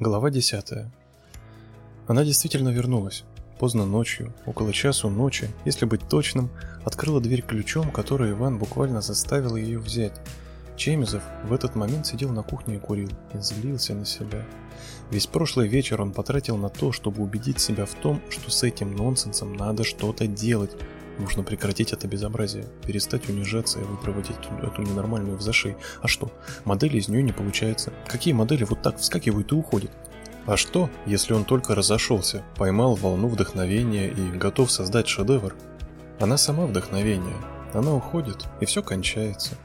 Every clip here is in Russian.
Глава 10. Она действительно вернулась. Поздно ночью, около часу ночи, если быть точным, открыла дверь ключом, который Иван буквально заставил ее взять. Чемизов в этот момент сидел на кухне и курил, и злился на себя. Весь прошлый вечер он потратил на то, чтобы убедить себя в том, что с этим нонсенсом надо что-то делать, Нужно прекратить это безобразие, перестать унижаться и выпроводить эту ненормальную в зашей. А что? Модели из нее не получается. Какие модели вот так вскакивают и уходят? А что, если он только разошелся, поймал волну вдохновения и готов создать шедевр? Она сама вдохновение. Она уходит, и все кончается.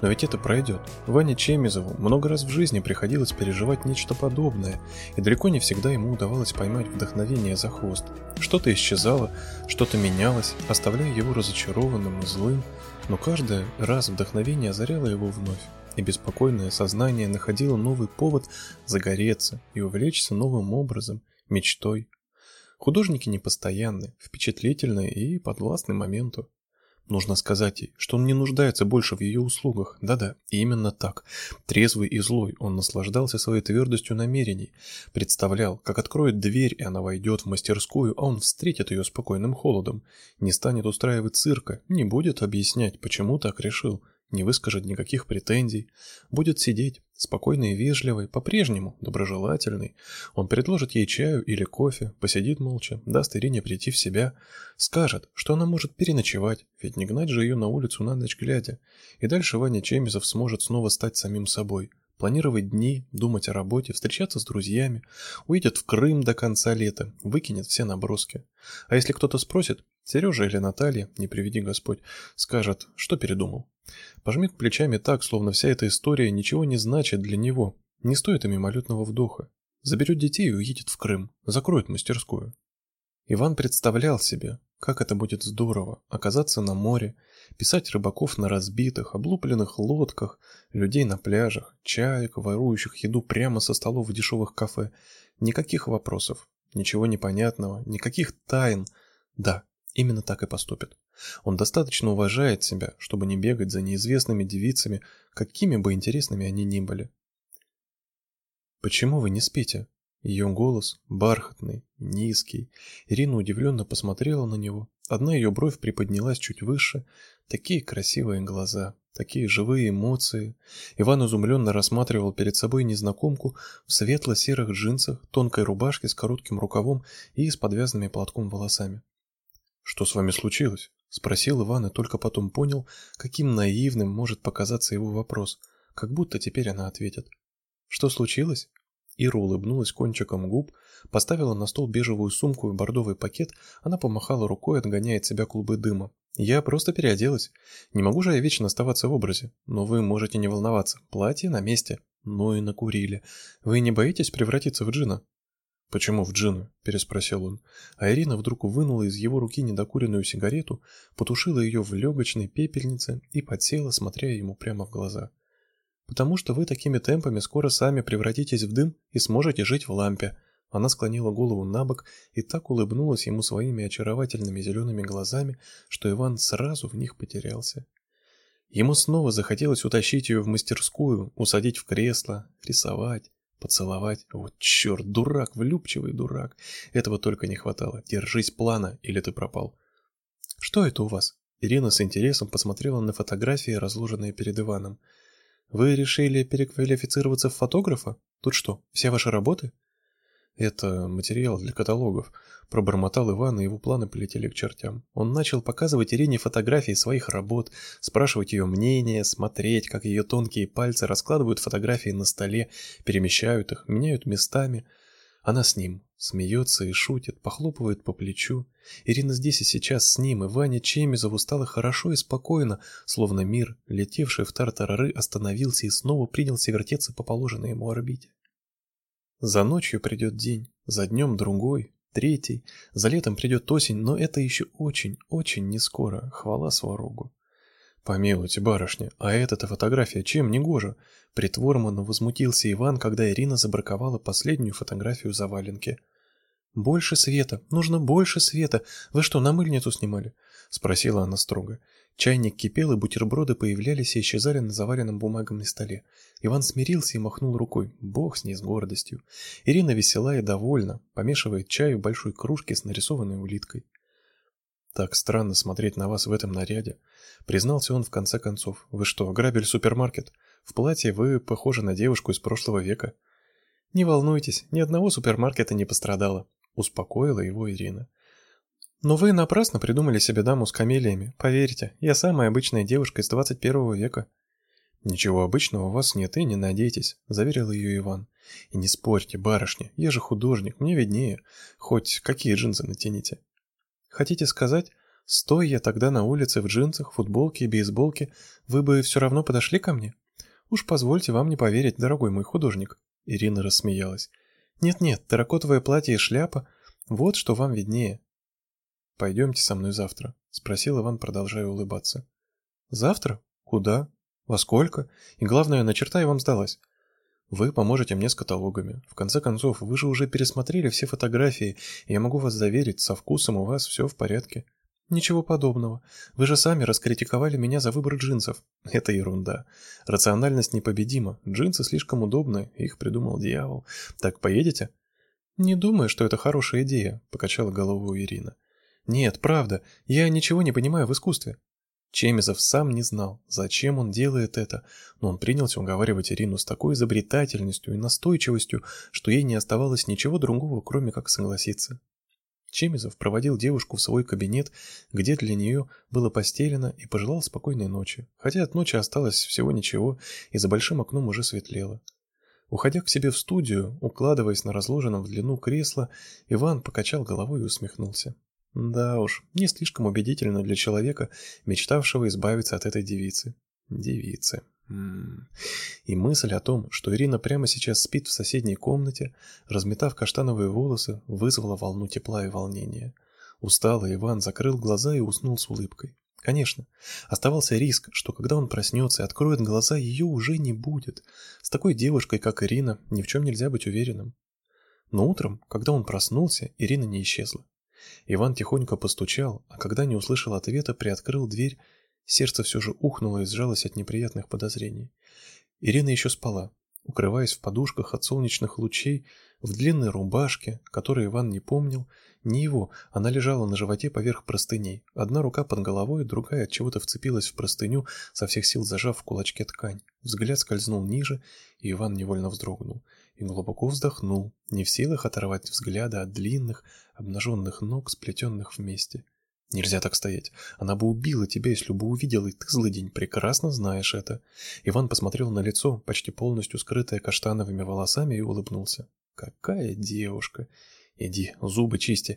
Но ведь это пройдет. Ване Чемизову много раз в жизни приходилось переживать нечто подобное, и далеко не всегда ему удавалось поймать вдохновение за хвост. Что-то исчезало, что-то менялось, оставляя его разочарованным и злым, но каждый раз вдохновение озаряло его вновь, и беспокойное сознание находило новый повод загореться и увлечься новым образом, мечтой. Художники непостоянны, впечатлительны и подвластны моменту. Нужно сказать ей, что он не нуждается больше в ее услугах. Да-да, именно так. Трезвый и злой, он наслаждался своей твердостью намерений. Представлял, как откроет дверь, и она войдет в мастерскую, а он встретит ее спокойным холодом. Не станет устраивать цирка, не будет объяснять, почему так решил не выскажет никаких претензий, будет сидеть, спокойный и вежливый, по-прежнему доброжелательный. Он предложит ей чаю или кофе, посидит молча, даст Ирине прийти в себя, скажет, что она может переночевать, ведь не гнать же ее на улицу на ночь глядя. И дальше Ваня Чемизов сможет снова стать самим собой, планировать дни, думать о работе, встречаться с друзьями, уедет в Крым до конца лета, выкинет все наброски. А если кто-то спросит, Сережа или Наталья, не приведи Господь, скажет, что передумал. Пожмет плечами так, словно вся эта история ничего не значит для него, не стоит и мимолетного вдоха. Заберет детей и уедет в Крым, закроет мастерскую. Иван представлял себе, как это будет здорово оказаться на море, писать рыбаков на разбитых, облупленных лодках, людей на пляжах, чаек, ворующих еду прямо со столов в дешевых кафе. Никаких вопросов, ничего непонятного, никаких тайн. Да, именно так и поступит. Он достаточно уважает себя, чтобы не бегать за неизвестными девицами, какими бы интересными они ни были. «Почему вы не спите?» Ее голос, бархатный, низкий. Ирина удивленно посмотрела на него. Одна ее бровь приподнялась чуть выше. Такие красивые глаза, такие живые эмоции. Иван изумленно рассматривал перед собой незнакомку в светло-серых джинсах, тонкой рубашке с коротким рукавом и с подвязанными платком волосами. «Что с вами случилось?» — спросил Иван и только потом понял, каким наивным может показаться его вопрос, как будто теперь она ответит. «Что случилось?» Ира улыбнулась кончиком губ, поставила на стол бежевую сумку и бордовый пакет, она помахала рукой, отгоняя от себя клубы дыма. «Я просто переоделась. Не могу же я вечно оставаться в образе. Но вы можете не волноваться. Платье на месте». Ну и накурили. «Вы не боитесь превратиться в джина?» «Почему в джину?» – переспросил он. А Ирина вдруг вынула из его руки недокуренную сигарету, потушила ее в легочной пепельнице и подсела, смотря ему прямо в глаза. «Потому что вы такими темпами скоро сами превратитесь в дым и сможете жить в лампе». Она склонила голову на бок и так улыбнулась ему своими очаровательными зелеными глазами, что Иван сразу в них потерялся. Ему снова захотелось утащить ее в мастерскую, усадить в кресло, рисовать. Поцеловать? Вот черт, дурак, влюбчивый дурак. Этого только не хватало. Держись плана, или ты пропал. Что это у вас? Ирина с интересом посмотрела на фотографии, разложенные перед Иваном. Вы решили переквалифицироваться в фотографа? Тут что, все ваши работы? Это материал для каталогов. Пробормотал Иван, и его планы полетели к чертям. Он начал показывать Ирине фотографии своих работ, спрашивать ее мнение, смотреть, как ее тонкие пальцы раскладывают фотографии на столе, перемещают их, меняют местами. Она с ним, смеется и шутит, похлопывает по плечу. Ирина здесь и сейчас с ним, и Ваня Чемизову стало хорошо и спокойно, словно мир, летевший в тартарары, остановился и снова принялся вертеться по положенной ему орбите. За ночью придет день, за днем другой, третий, за летом придет осень, но это еще очень, очень не скоро, хвала сварогу. Помилуйте, барышня, а эта-то фотография чем не гожа? Притворно возмутился Иван, когда Ирина забраковала последнюю фотографию за валенки. Больше света, нужно больше света. Вы что, на мыльницу снимали? спросила она строго. Чайник кипел, и бутерброды появлялись и исчезали на заваленном бумагами столе. Иван смирился и махнул рукой. Бог с ней с гордостью. Ирина весела и довольна, помешивает чай в большой кружке с нарисованной улиткой. Так странно смотреть на вас в этом наряде, признался он в конце концов. Вы что, грабили супермаркет? В платье вы похожи на девушку из прошлого века. Не волнуйтесь, ни одного супермаркета не пострадало, успокоила его Ирина. Но вы напрасно придумали себе даму с камелиями. Поверьте, я самая обычная девушка из 21 века. Ничего обычного у вас нет и не надейтесь, заверил ее Иван. И не спорьте, барышня, я же художник, мне виднее. Хоть какие джинсы натяните. Хотите сказать, стоя я тогда на улице в джинсах, футболке и бейсболке, вы бы все равно подошли ко мне? Уж позвольте вам не поверить, дорогой мой художник. Ирина рассмеялась. Нет-нет, терракотовое платье и шляпа вот что вам виднее. Пойдемте со мной завтра, спросил Иван, продолжая улыбаться. Завтра? Куда? Во сколько? И главное, на черта я вам сдалась. Вы поможете мне с каталогами. В конце концов, вы же уже пересмотрели все фотографии, и я могу вас заверить, со вкусом у вас все в порядке. Ничего подобного. Вы же сами раскритиковали меня за выбор джинсов. Это ерунда. Рациональность непобедима. Джинсы слишком удобны, их придумал дьявол. Так поедете? Не думаю, что это хорошая идея, покачала головой Ирина. Нет, правда, я ничего не понимаю в искусстве. Чемизов сам не знал, зачем он делает это, но он принялся уговаривать Ирину с такой изобретательностью и настойчивостью, что ей не оставалось ничего другого, кроме как согласиться. Чемизов проводил девушку в свой кабинет, где для нее было постелено, и пожелал спокойной ночи, хотя от ночи осталось всего ничего, и за большим окном уже светлело. Уходя к себе в студию, укладываясь на разложенном в длину кресло, Иван покачал головой и усмехнулся. Да уж, не слишком убедительно для человека, мечтавшего избавиться от этой девицы. Девицы. И мысль о том, что Ирина прямо сейчас спит в соседней комнате, разметав каштановые волосы, вызвала волну тепла и волнения. Усталый Иван закрыл глаза и уснул с улыбкой. Конечно, оставался риск, что когда он проснется и откроет глаза, ее уже не будет. С такой девушкой, как Ирина, ни в чем нельзя быть уверенным. Но утром, когда он проснулся, Ирина не исчезла. Иван тихонько постучал, а когда не услышал ответа, приоткрыл дверь. Сердце все же ухнуло и сжалось от неприятных подозрений. Ирина еще спала, укрываясь в подушках от солнечных лучей, в длинной рубашке, которую Иван не помнил, не его, она лежала на животе поверх простыней. Одна рука под головой, другая от чего-то вцепилась в простыню, со всех сил зажав в кулачке ткань. Взгляд скользнул ниже, и Иван невольно вздрогнул и глубоко вздохнул, не в силах оторвать взгляда от длинных, обнаженных ног, сплетенных вместе. Нельзя так стоять. Она бы убила тебя, если бы увидела, и ты, злыдень, прекрасно знаешь это. Иван посмотрел на лицо, почти полностью скрытое каштановыми волосами, и улыбнулся. Какая девушка! Иди, зубы чисти.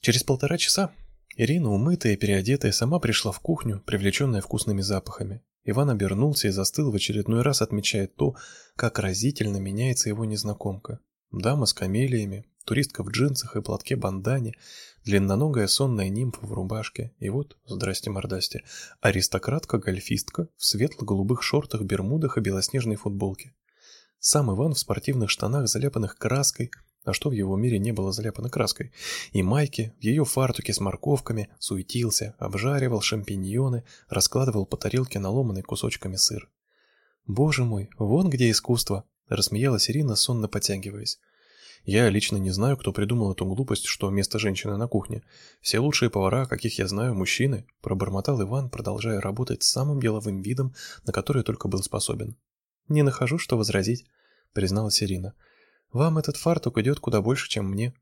Через полтора часа Ирина, умытая и переодетая, сама пришла в кухню, привлеченная вкусными запахами. Иван обернулся и застыл в очередной раз, отмечая то, как разительно меняется его незнакомка. Дама с камелиями, туристка в джинсах и платке-бандане, длинноногая сонная нимфа в рубашке, и вот, здрасте-мордасте, аристократка-гольфистка в светло-голубых шортах, бермудах и белоснежной футболке. Сам Иван в спортивных штанах, заляпанных краской, а что в его мире не было заляпано краской, и майки, в ее фартуке с морковками, суетился, обжаривал шампиньоны, раскладывал по тарелке наломанный кусочками сыр. «Боже мой, вон где искусство!» — рассмеялась Ирина, сонно потягиваясь. «Я лично не знаю, кто придумал эту глупость, что вместо женщины на кухне. Все лучшие повара, каких я знаю, мужчины», — пробормотал Иван, продолжая работать с самым деловым видом, на который только был способен. «Не нахожу, что возразить», — призналась Ирина. Вам этот фартук идет куда больше, чем мне.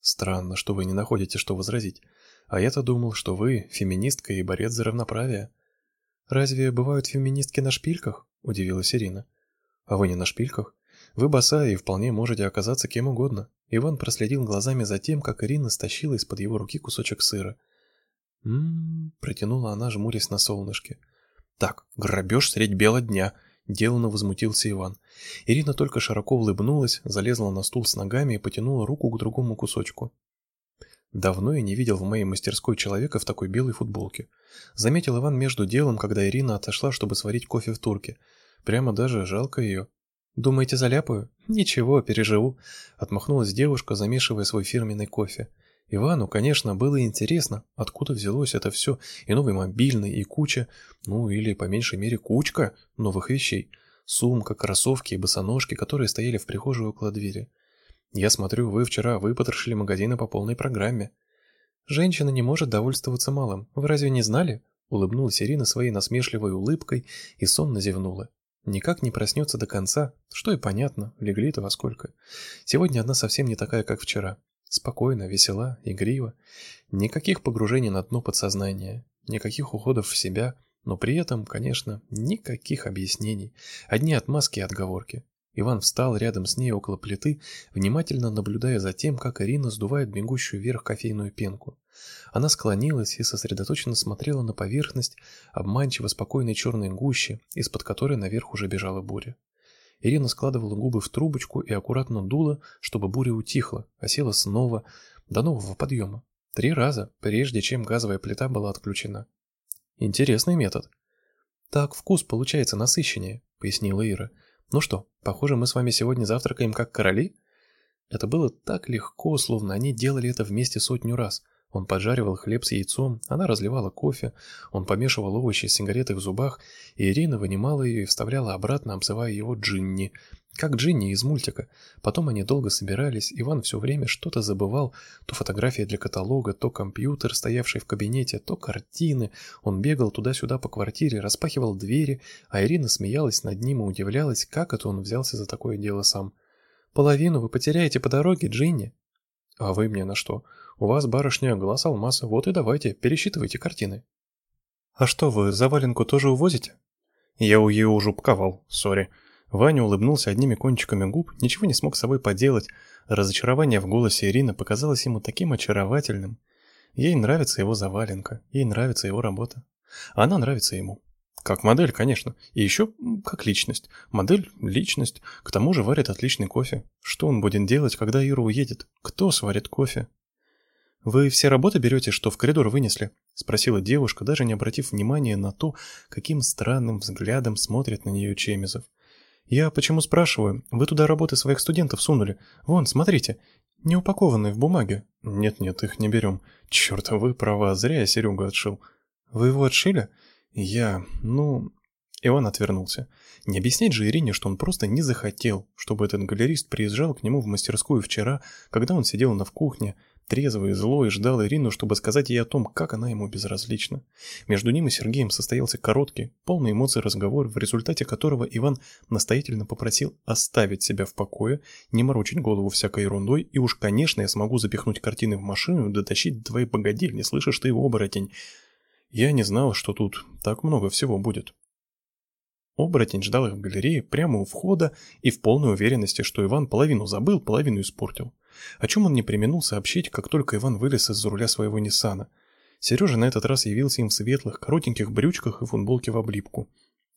Странно, что вы не находите, что возразить. А я-то думал, что вы феминистка и борец за равноправие. Разве бывают феминистки на шпильках? удивилась Ирина. А вы не на шпильках? Вы босая и вполне можете оказаться кем угодно. Иван проследил глазами за тем, как Ирина стащила из-под его руки кусочек сыра. М-м, протянула она, жмурясь на солнышке. Так, грабеж средь бела дня, Делано возмутился Иван. Ирина только широко улыбнулась, залезла на стул с ногами и потянула руку к другому кусочку. Давно я не видел в моей мастерской человека в такой белой футболке. Заметил Иван между делом, когда Ирина отошла, чтобы сварить кофе в турке. Прямо даже жалко ее. Думаете, заляпаю? Ничего, переживу. Отмахнулась девушка, замешивая свой фирменный кофе. Ивану, конечно, было интересно, откуда взялось это все, и новый мобильный, и куча, ну или по меньшей мере кучка новых вещей. Сумка, кроссовки и босоножки, которые стояли в прихожей около двери. Я смотрю, вы вчера выпотрошили магазины по полной программе. Женщина не может довольствоваться малым. Вы разве не знали? Улыбнулась Ирина своей насмешливой улыбкой и сонно зевнула. Никак не проснется до конца, что и понятно, легли-то во сколько. Сегодня она совсем не такая, как вчера. Спокойно, весела, игрива. Никаких погружений на дно подсознания, никаких уходов в себя, но при этом, конечно, никаких объяснений. Одни отмазки и отговорки. Иван встал рядом с ней около плиты, внимательно наблюдая за тем, как Ирина сдувает бегущую вверх кофейную пенку. Она склонилась и сосредоточенно смотрела на поверхность обманчиво спокойной черной гущи, из-под которой наверх уже бежала буря. Ирина складывала губы в трубочку и аккуратно дула, чтобы буря утихла, а села снова до нового подъема. Три раза, прежде чем газовая плита была отключена. Интересный метод. Так вкус получается насыщеннее, пояснила Ира. Ну что, похоже, мы с вами сегодня завтракаем как короли? Это было так легко, словно они делали это вместе сотню раз. Он поджаривал хлеб с яйцом, она разливала кофе, он помешивал овощи с сигаретой в зубах, и Ирина вынимала ее и вставляла обратно, обзывая его Джинни. Как Джинни из мультика. Потом они долго собирались, Иван все время что-то забывал, то фотографии для каталога, то компьютер, стоявший в кабинете, то картины. Он бегал туда-сюда по квартире, распахивал двери, а Ирина смеялась над ним и удивлялась, как это он взялся за такое дело сам. «Половину вы потеряете по дороге, Джинни». «А вы мне на что?» У вас, барышня, глаз алмаза, вот и давайте, пересчитывайте картины. А что вы, заваленку тоже увозите? Я у ее уже упаковал, сори. Ваня улыбнулся одними кончиками губ, ничего не смог с собой поделать. Разочарование в голосе Ирины показалось ему таким очаровательным. Ей нравится его заваленка, ей нравится его работа. Она нравится ему. Как модель, конечно. И еще как личность. Модель – личность. К тому же варит отличный кофе. Что он будет делать, когда Ира уедет? Кто сварит кофе? «Вы все работы берете, что в коридор вынесли?» — спросила девушка, даже не обратив внимания на то, каким странным взглядом смотрит на нее Чемизов. «Я почему спрашиваю? Вы туда работы своих студентов сунули. Вон, смотрите, не упакованные в бумаге». «Нет-нет, их не берем. Черт, вы права, зря я Серегу отшил». «Вы его отшили?» «Я... ну...» Иван отвернулся. Не объяснять же Ирине, что он просто не захотел, чтобы этот галерист приезжал к нему в мастерскую вчера, когда он сидел на в кухне, трезвый и злой, ждал Ирину, чтобы сказать ей о том, как она ему безразлична. Между ним и Сергеем состоялся короткий, полный эмоций разговор, в результате которого Иван настоятельно попросил оставить себя в покое, не морочить голову всякой ерундой, и уж, конечно, я смогу запихнуть картины в машину и дотащить до твоей богадельни, слышишь ты, оборотень. Я не знал, что тут так много всего будет. Оборотень ждал их в галерее прямо у входа и в полной уверенности, что Иван половину забыл, половину испортил. О чем он не применул сообщить, как только Иван вылез из-за руля своего Ниссана. Сережа на этот раз явился им в светлых, коротеньких брючках и футболке в облипку.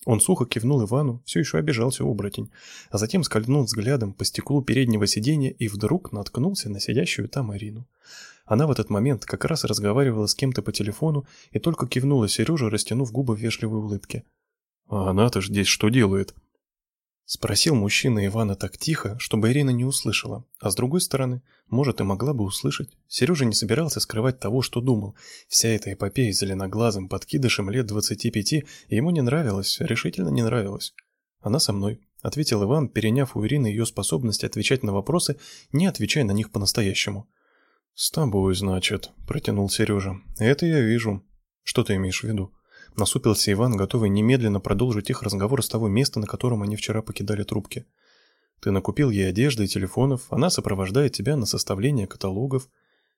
Он сухо кивнул Ивану, все еще обижался оборотень, а затем скользнул взглядом по стеклу переднего сиденья и вдруг наткнулся на сидящую там Ирину. Она в этот момент как раз разговаривала с кем-то по телефону и только кивнула Сереже, растянув губы в вежливой улыбке. «А она-то здесь что делает?» Спросил мужчина Ивана так тихо, чтобы Ирина не услышала, а с другой стороны, может и могла бы услышать. Сережа не собирался скрывать того, что думал. Вся эта эпопея с зеленоглазым подкидышем лет двадцати пяти ему не нравилась, решительно не нравилась. «Она со мной», — ответил Иван, переняв у Ирины ее способность отвечать на вопросы, не отвечая на них по-настоящему. «С тобой, значит», — протянул Сережа. «Это я вижу. Что ты имеешь в виду?» Насупился Иван, готовый немедленно продолжить их разговор с того места, на котором они вчера покидали трубки. Ты накупил ей одежды и телефонов, она сопровождает тебя на составление каталогов.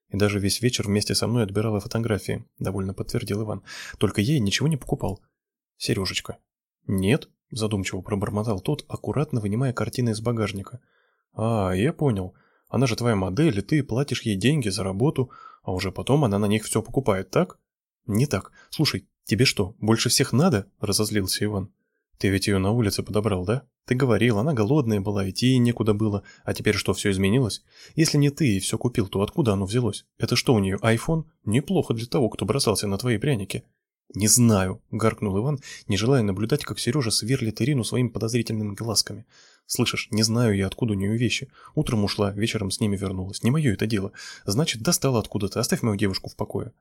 И даже весь вечер вместе со мной отбирала фотографии, довольно подтвердил Иван. Только ей ничего не покупал. Сережечка. Нет, задумчиво пробормотал тот, аккуратно вынимая картины из багажника. А, я понял. Она же твоя модель, и ты платишь ей деньги за работу, а уже потом она на них все покупает, так? Не так. Слушай, «Тебе что, больше всех надо?» – разозлился Иван. «Ты ведь ее на улице подобрал, да? Ты говорил, она голодная была, идти ей некуда было. А теперь что, все изменилось? Если не ты и все купил, то откуда оно взялось? Это что у нее, айфон? Неплохо для того, кто бросался на твои пряники». «Не знаю», – гаркнул Иван, не желая наблюдать, как Сережа сверлит Ирину своими подозрительными глазками. Слышишь, не знаю я, откуда у нее вещи. Утром ушла, вечером с ними вернулась. Не мое это дело. Значит, достала откуда-то. Оставь мою девушку в покое.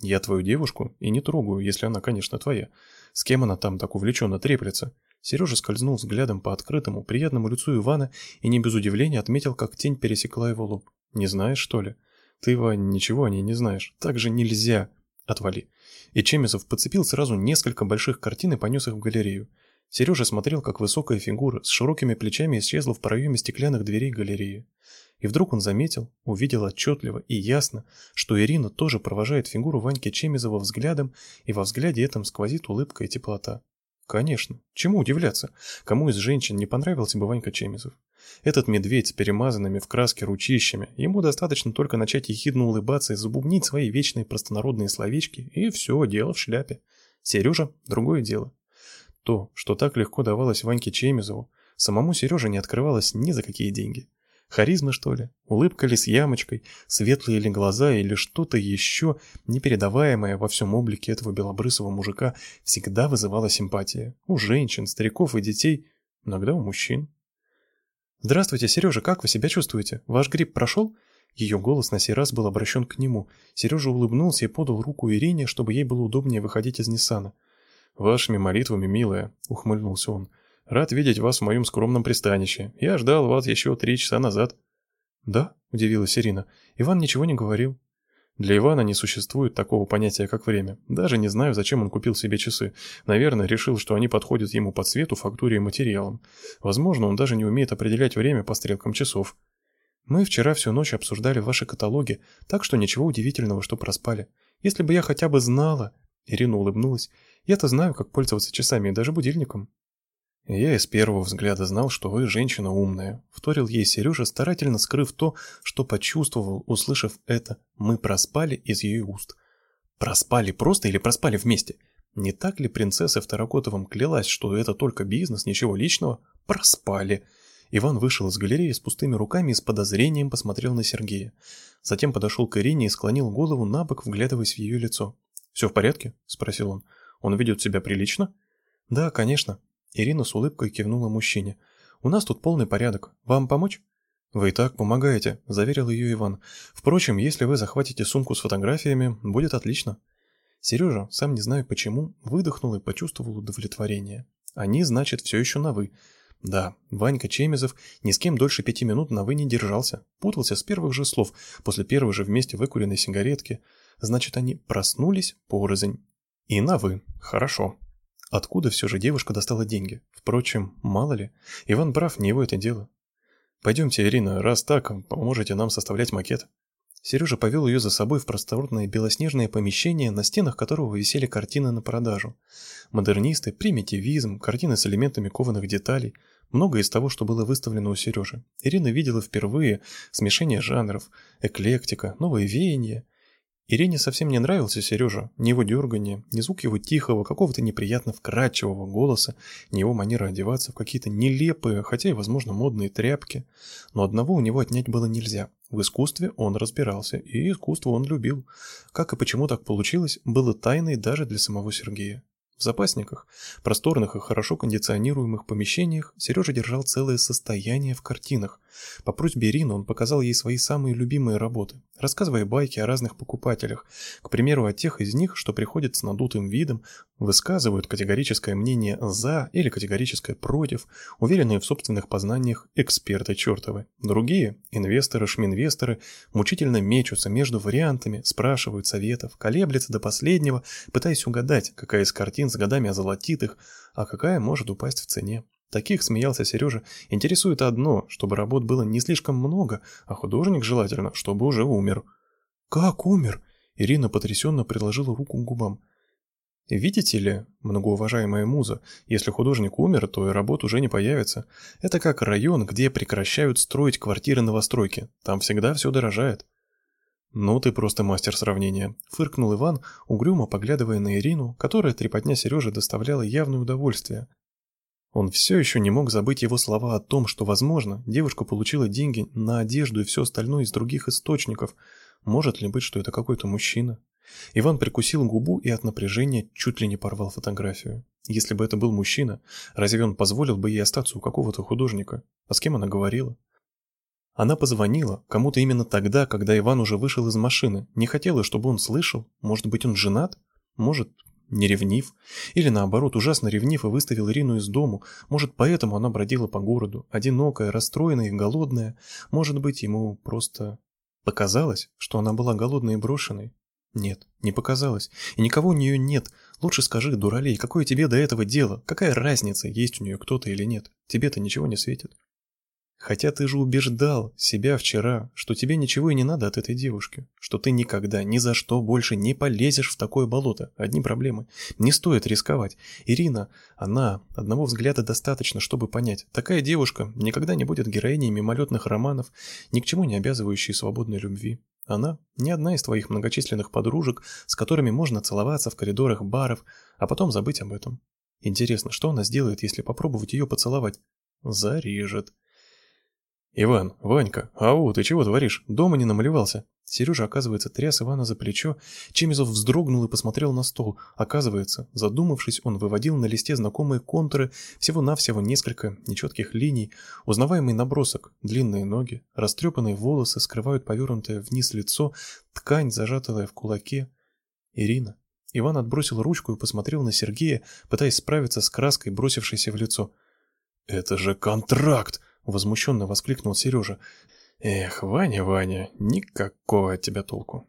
Я твою девушку и не трогаю, если она, конечно, твоя. С кем она там так увлеченно треплется? Сережа скользнул взглядом по открытому, приятному лицу Ивана и не без удивления отметил, как тень пересекла его лоб. Не знаешь, что ли? Ты, Вань, ничего о ней не знаешь. Так же нельзя. Отвали. И Чемизов подцепил сразу несколько больших картин и понес их в галерею. Сережа смотрел, как высокая фигура с широкими плечами исчезла в проеме стеклянных дверей галереи. И вдруг он заметил, увидел отчетливо и ясно, что Ирина тоже провожает фигуру Ваньки Чемизова взглядом, и во взгляде этом сквозит улыбка и теплота. Конечно, чему удивляться, кому из женщин не понравился бы Ванька Чемизов? Этот медведь с перемазанными в краске ручищами, ему достаточно только начать ехидно улыбаться и забубнить свои вечные простонародные словечки, и все, дело в шляпе. Сережа – другое дело. То, что так легко давалось Ваньке Чемизову, самому Сереже не открывалось ни за какие деньги. Харизма, что ли? Улыбка ли с ямочкой? Светлые ли глаза или что-то еще непередаваемое во всем облике этого белобрысого мужика всегда вызывало симпатию. У женщин, стариков и детей, иногда у мужчин. «Здравствуйте, Сережа, как вы себя чувствуете? Ваш грипп прошел?» Ее голос на сей раз был обращен к нему. Сережа улыбнулся и подал руку Ирине, чтобы ей было удобнее выходить из Ниссана. «Вашими молитвами, милая», — ухмыльнулся он. «Рад видеть вас в моем скромном пристанище. Я ждал вас еще три часа назад». «Да?» — удивилась Ирина. «Иван ничего не говорил». Для Ивана не существует такого понятия, как время. Даже не знаю, зачем он купил себе часы. Наверное, решил, что они подходят ему по цвету, фактуре и материалам. Возможно, он даже не умеет определять время по стрелкам часов. Мы вчера всю ночь обсуждали ваши каталоги, так что ничего удивительного, что проспали. Если бы я хотя бы знала... Ирина улыбнулась. Я-то знаю, как пользоваться часами и даже будильником. Я из первого взгляда знал, что вы женщина умная, вторил ей Сережа, старательно скрыв то, что почувствовал, услышав это. Мы проспали из ее уст. Проспали просто или проспали вместе? Не так ли принцесса в Таракотовом клялась, что это только бизнес, ничего личного? Проспали. Иван вышел из галереи с пустыми руками и с подозрением посмотрел на Сергея. Затем подошел к Ирине и склонил голову на бок, вглядываясь в ее лицо. «Все в порядке?» – спросил он. «Он ведет себя прилично?» «Да, конечно», Ирина с улыбкой кивнула мужчине. «У нас тут полный порядок. Вам помочь?» «Вы и так помогаете», – заверил ее Иван. «Впрочем, если вы захватите сумку с фотографиями, будет отлично». Сережа, сам не знаю почему, выдохнул и почувствовал удовлетворение. Они, значит, все еще на «вы». Да, Ванька Чемизов ни с кем дольше пяти минут на «вы» не держался. Путался с первых же слов, после первой же вместе выкуренной сигаретки. Значит, они проснулись порознь. И на «вы». Хорошо. Откуда все же девушка достала деньги? Впрочем, мало ли. Иван прав, не его это дело. Пойдемте, Ирина, раз так, поможете нам составлять макет. Сережа повел ее за собой в просторное белоснежное помещение, на стенах которого висели картины на продажу. Модернисты, примитивизм, картины с элементами кованых деталей, многое из того, что было выставлено у Сережи. Ирина видела впервые смешение жанров, эклектика, новые веяния. Ирине совсем не нравился Сережа, ни его дергание, ни звук его тихого, какого-то неприятно вкрадчивого голоса, ни его манера одеваться в какие-то нелепые, хотя и, возможно, модные тряпки. Но одного у него отнять было нельзя. В искусстве он разбирался, и искусство он любил. Как и почему так получилось, было тайной даже для самого Сергея. В запасниках, просторных и хорошо кондиционируемых помещениях Сережа держал целое состояние в картинах. По просьбе Ирины он показал ей свои самые любимые работы, рассказывая байки о разных покупателях, к примеру, о тех из них, что приходят с надутым видом, высказывают категорическое мнение «за» или категорическое «против», уверенные в собственных познаниях эксперты чертовы. Другие, инвесторы-шминвесторы, мучительно мечутся между вариантами, спрашивают советов, колеблятся до последнего, пытаясь угадать, какая из картин с годами озолотит их, а какая может упасть в цене. Таких, смеялся Сережа, интересует одно, чтобы работ было не слишком много, а художник желательно, чтобы уже умер. «Как умер?» Ирина потрясенно приложила руку к губам. Видите ли, многоуважаемая муза, если художник умер, то и работ уже не появится. Это как район, где прекращают строить квартиры новостройки. Там всегда все дорожает. «Ну ты просто мастер сравнения», — фыркнул Иван, угрюмо поглядывая на Ирину, которая трепотня Сережи доставляла явное удовольствие. Он все еще не мог забыть его слова о том, что, возможно, девушка получила деньги на одежду и все остальное из других источников. Может ли быть, что это какой-то мужчина? Иван прикусил губу и от напряжения чуть ли не порвал фотографию. Если бы это был мужчина, разве он позволил бы ей остаться у какого-то художника? А с кем она говорила? Она позвонила кому-то именно тогда, когда Иван уже вышел из машины. Не хотела, чтобы он слышал. Может быть, он женат? Может, не ревнив? Или наоборот, ужасно ревнив и выставил Ирину из дому. Может, поэтому она бродила по городу, одинокая, расстроенная и голодная. Может быть, ему просто показалось, что она была голодной и брошенной. Нет, не показалось. И никого у нее нет. Лучше скажи, дуралей, какое тебе до этого дело? Какая разница, есть у нее кто-то или нет? Тебе-то ничего не светит. Хотя ты же убеждал себя вчера, что тебе ничего и не надо от этой девушки, что ты никогда ни за что больше не полезешь в такое болото. Одни проблемы. Не стоит рисковать. Ирина, она, одного взгляда достаточно, чтобы понять. Такая девушка никогда не будет героиней мимолетных романов, ни к чему не обязывающей свободной любви. Она не одна из твоих многочисленных подружек, с которыми можно целоваться в коридорах баров, а потом забыть об этом. Интересно, что она сделает, если попробовать ее поцеловать? Зарежет. «Иван, Ванька, ау, ты чего творишь? Дома не намалевался?» Сережа, оказывается, тряс Ивана за плечо. Чемизов вздрогнул и посмотрел на стол. Оказывается, задумавшись, он выводил на листе знакомые контуры, всего-навсего несколько нечетких линий, узнаваемый набросок, длинные ноги, растрепанные волосы скрывают повернутое вниз лицо, ткань, зажатая в кулаке. Ирина. Иван отбросил ручку и посмотрел на Сергея, пытаясь справиться с краской, бросившейся в лицо. «Это же контракт!» Возмущенно воскликнул Сережа. Эх, Ваня, Ваня, никакого от тебя толку.